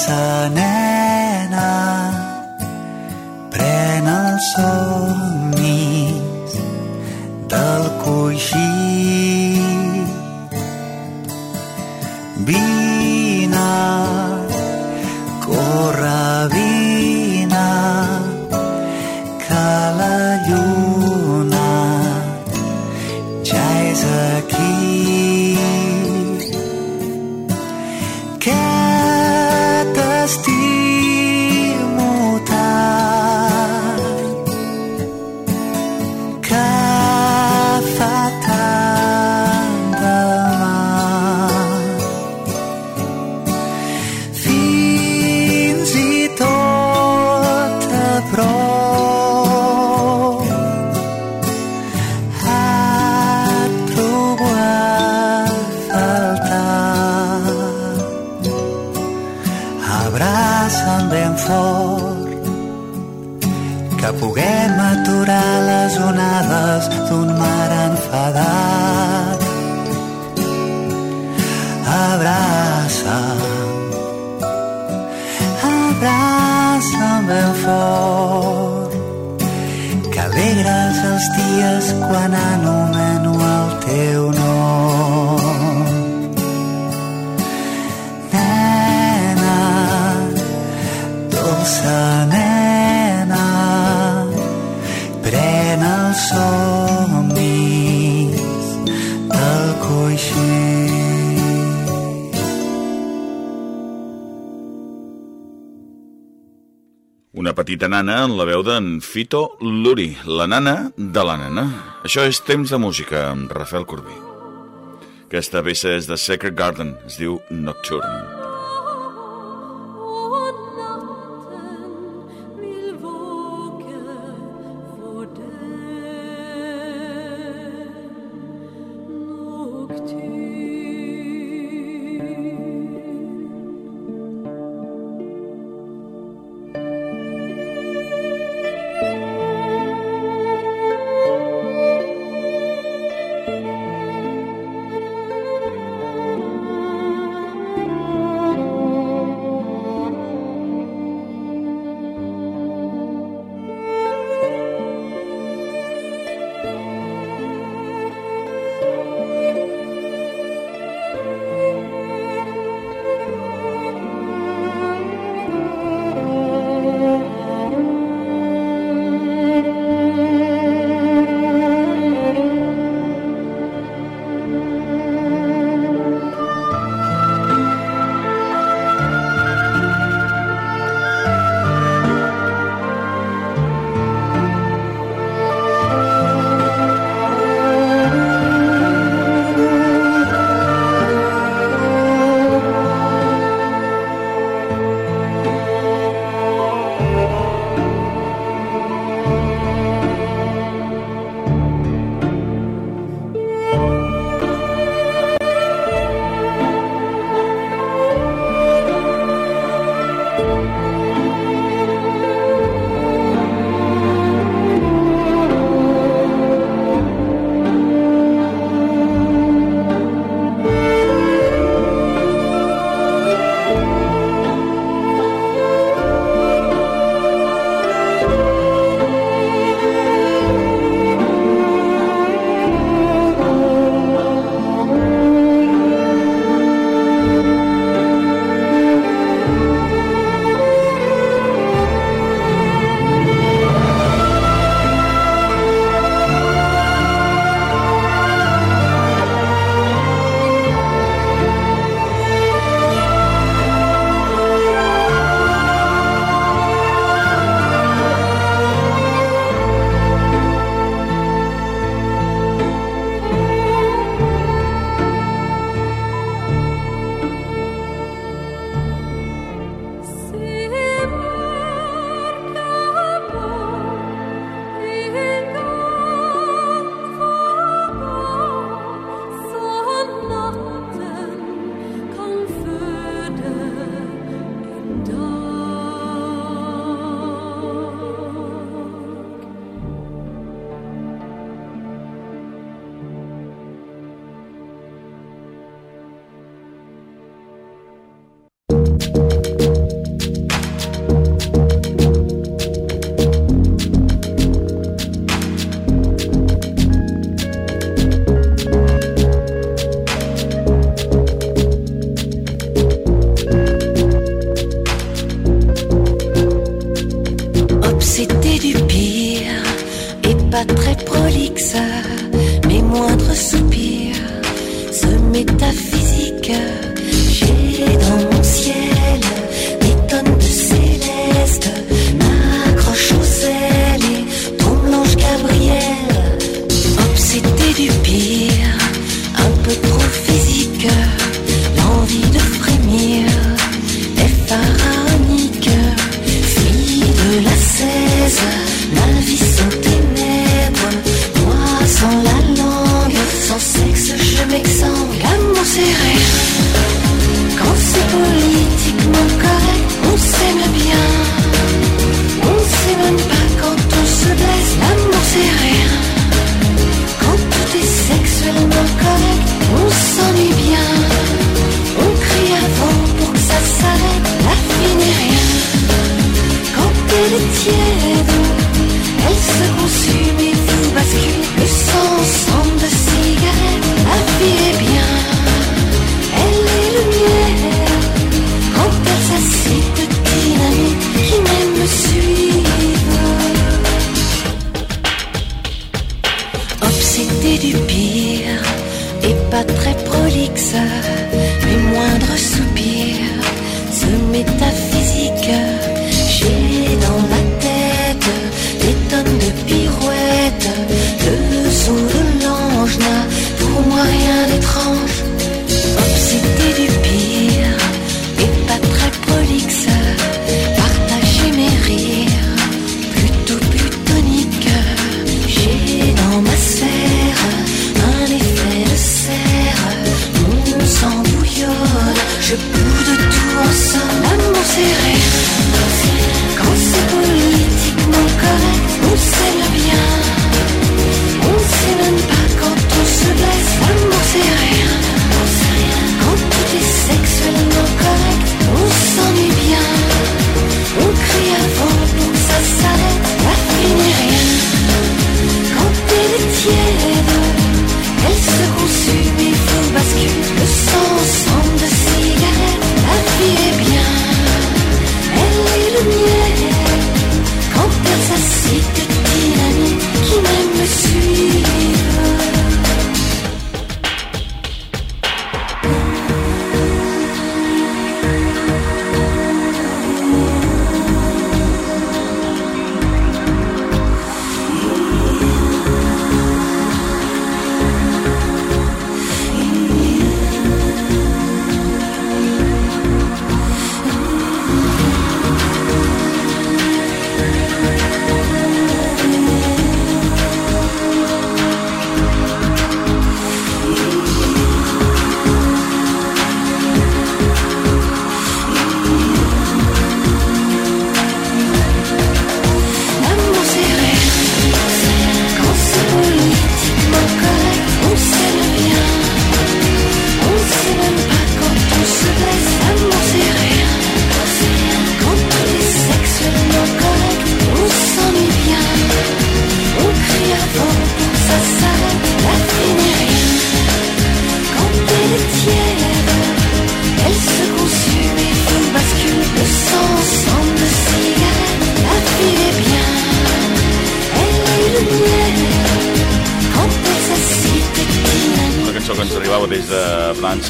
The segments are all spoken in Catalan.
Dolça nena, pren els somnis puguem aturar les onades d'un mar enfadat. Abraça'm, abraça'm ben fort que alegres els dies quan anomeno petita nana en la veu d'en Fito Luri, la nana de la nana. Això és Temps de Música amb Rafael Corbí. Aquesta peça és de Sacred Garden, es diu Nocturne.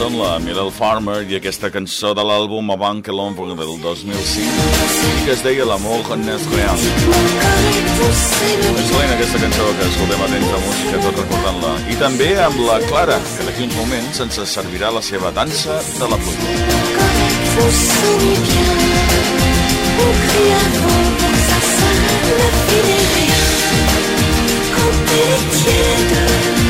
Johnson, la Middle Farmer i aquesta cançó de l'àlbum Avant que l'ombre del 2005 que es deia L'amor n'és real. Excel·lent aquesta cançó que escoltem atents de música, tot recordant-la. I també amb la Clara, que d'aquí uns moments ens servirà la seva dansa de la pluja. Quand elle est tiède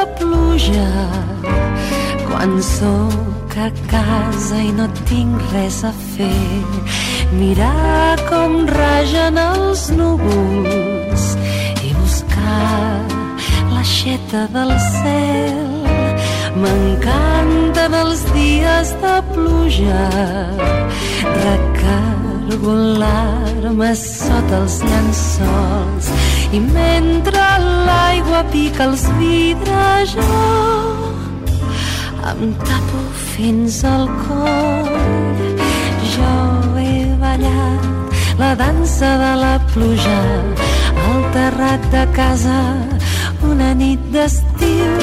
la pluja. Quan sóc a casa i no tinc res a fer mirar com ragen els núvols i buscar l'aixeta del cel. M'encanten els dies de pluja. Recargo l'arma sota els llençols i mentre l'aigua pica els vidres jo em tapo fins al coll. Jo he ballat la dansa de la pluja al terrat de casa una nit d'estiu.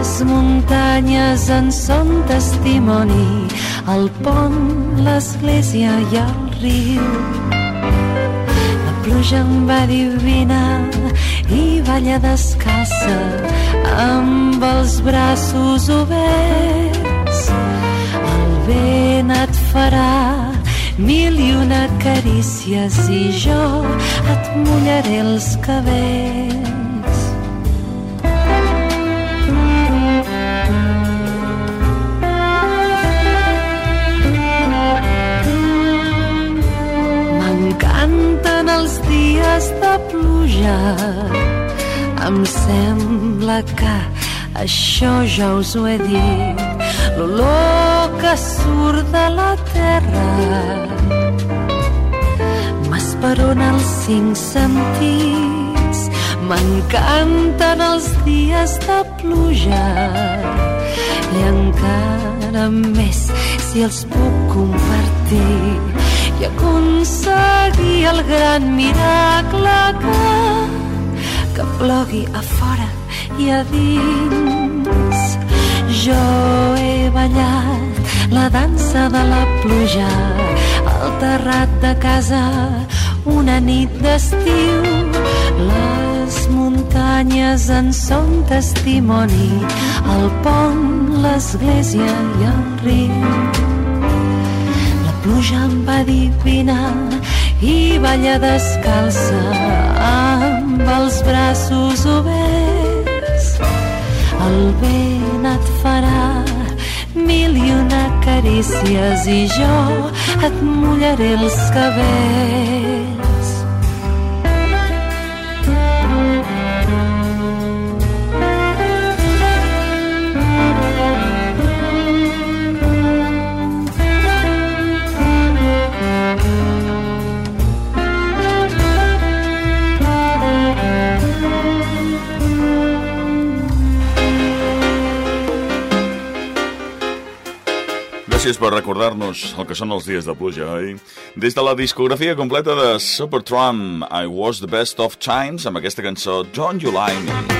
Les muntanyes en són testimoni, el pont, l'església i el riu. Pluja em va divina i balla descalça amb els braços oberts. El vent et farà mil i una carícies i jo et mullaré els cabells. Dies de pluja. Em sembla que això ja us ho he dit. L'olor que surt de la terra m'esperona els cinc sentits. M'encanten els dies de pluja. I encara més si els puc compartir i aconseguir el gran miracle que que plogui a fora i a dins. Jo he ballat la dansa de la pluja al terrat de casa una nit d'estiu. Les muntanyes en són testimoni, el pont, l'església i el riu. Pluja em va divinar i balla descalça amb els braços oberts. El vent et farà mil i una carícies i jo et mullaré els cabells. Per recordar-nos el que són els dies de pluja, oi? Des de la discografia completa de Supertramp, I Was the Best of Times, amb aquesta cançó Don't You Lie Me.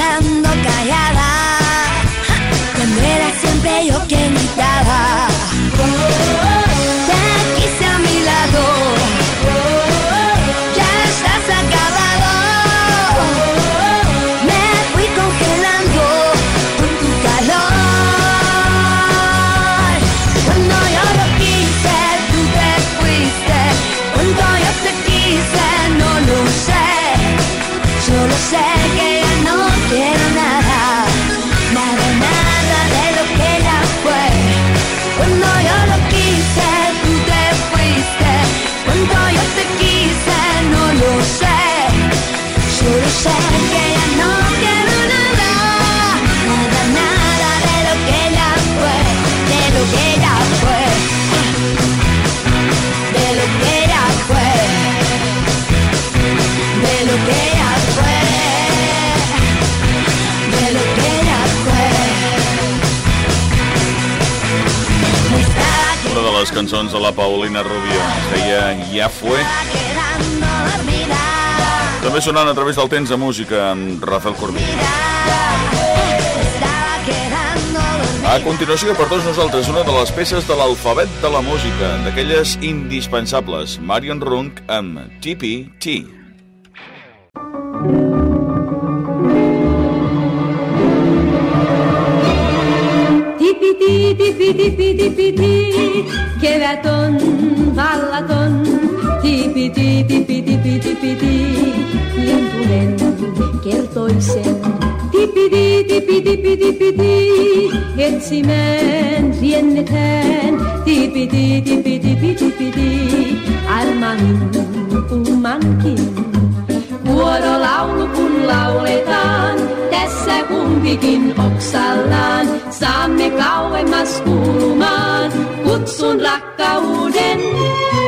llorando callada. cançons de la Paulina Rubio. Es deia Ja fue. També sonant a través del temps de música amb Rafael Corbí. A continuació, per tots nosaltres, una de les peces de l'alfabet de la música, d'aquelles indispensables, Marion Runk amb TPT. tipi, you. tipi tipi tipi dulce. Tipidi, tipidi, tipidi, etsimen, rienneten, tipidi, tipidi, tipidi, almanin, kummankin. Vuorolaulu kun lauletaan, tässä kumpikin oksallaan, saamme kauemmas kuulumaan kutsun rakkauden.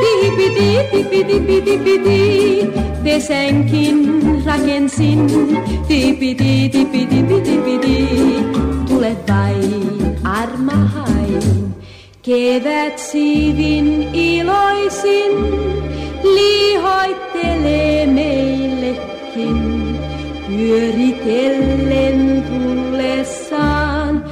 Tipidi, tipidi, tipidi, tipidi. Desenkin rakensin, tipiti, tipiti, tipiti, tule vain armahain. Kevät siivin iloisin, lihoittelee meillekin, pyöritellen tullessaan.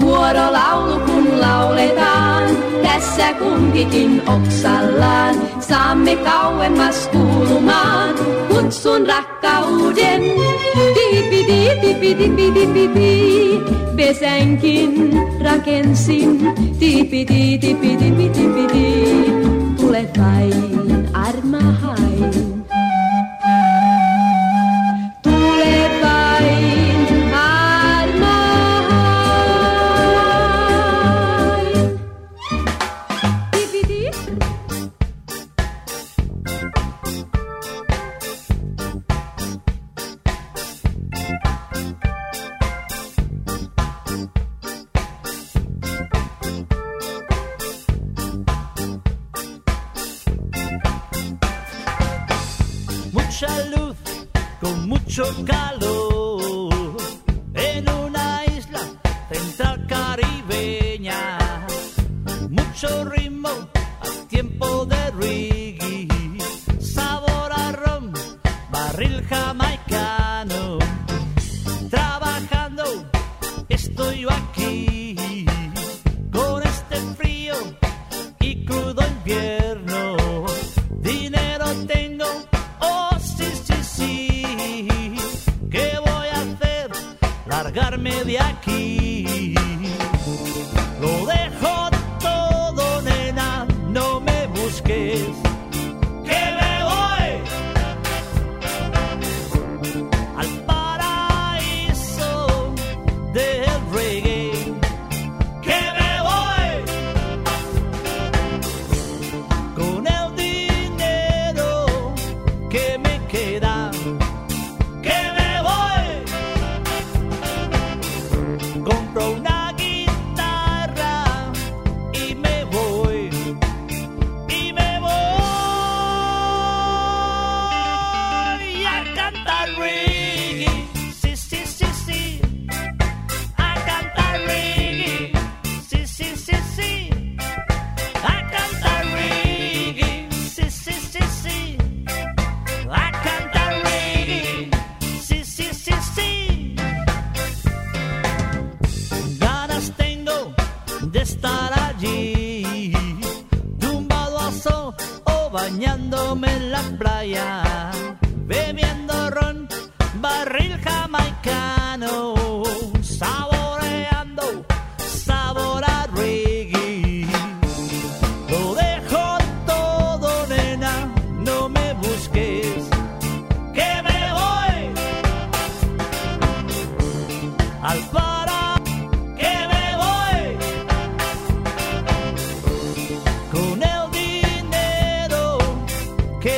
Kuoro laulo kun lauletaan, tässä kunkikin oksallaan, saamme kauemmas kuulumaan kutsun rakkauden. Tipiti, tipiti, tipiti, pesänkin rakensin, tipiti, tipiti, tipiti. aqui.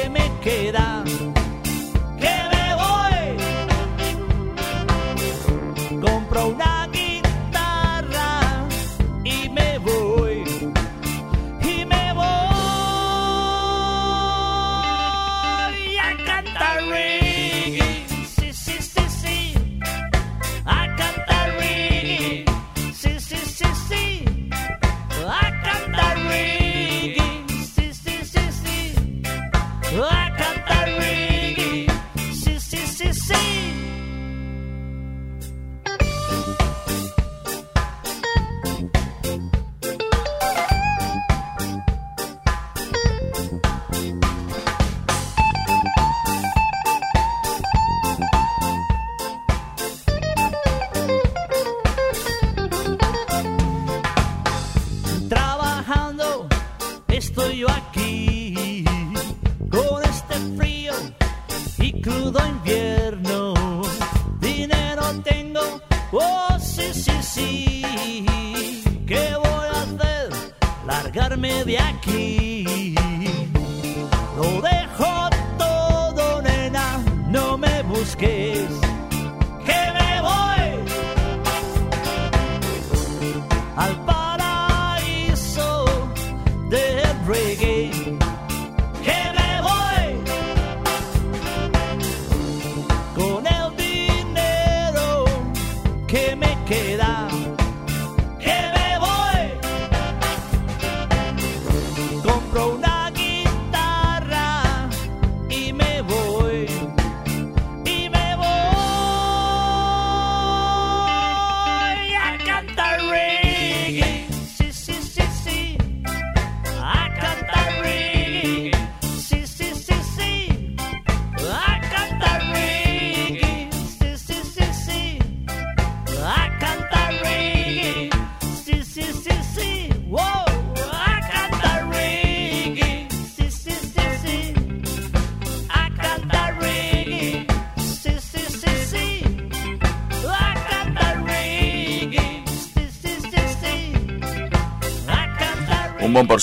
me queda. for you. I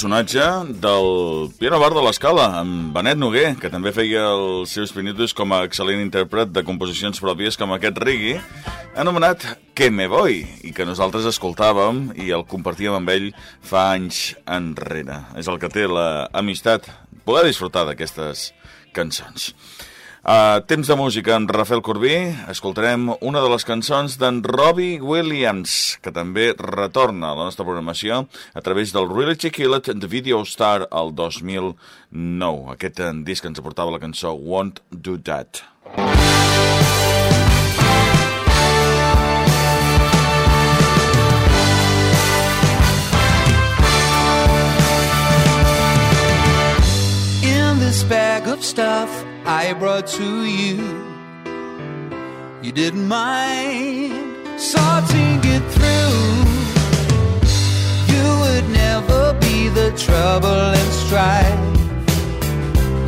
personatge del Piano Bar de l'Escala, amb Benet Noguer, que també feia els seus pinitos com a excel·lent intèrpret de composicions pròpies com aquest reggae, anomenat Que me voy, i que nosaltres escoltàvem i el compartíem amb ell fa anys enrere. És el que té l'amistat, poder disfrutar d'aquestes cançons. Uh, temps de música amb Rafael Corbí. Escoltarem una de les cançons d'en Robbie Williams, que també retorna a la nostra programació a través del Really It The Video Star el 2009. Aquest en disc ens aportava la cançó Won't Do That. In this bag of stuff I brought to you, you didn't mind sorting it through. You would never be the trouble and strife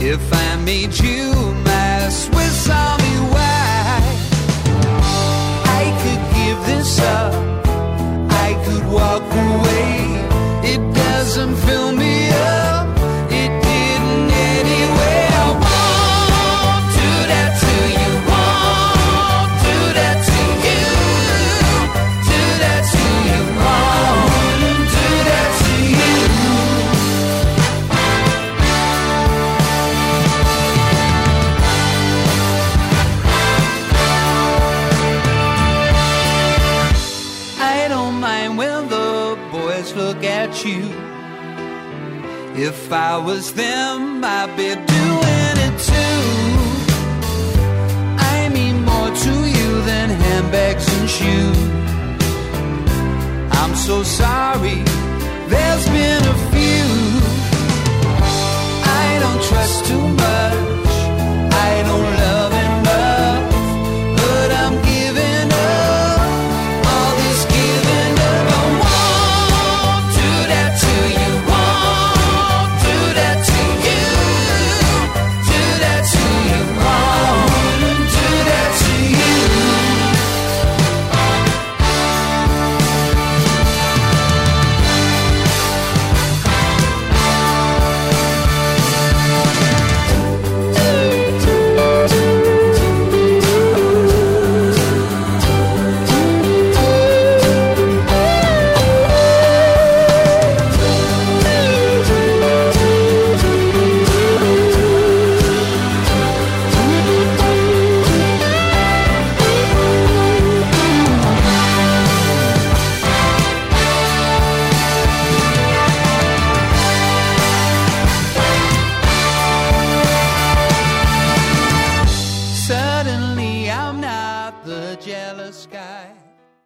if I made you my Swiss Army wife. I could give this up, I could walk away.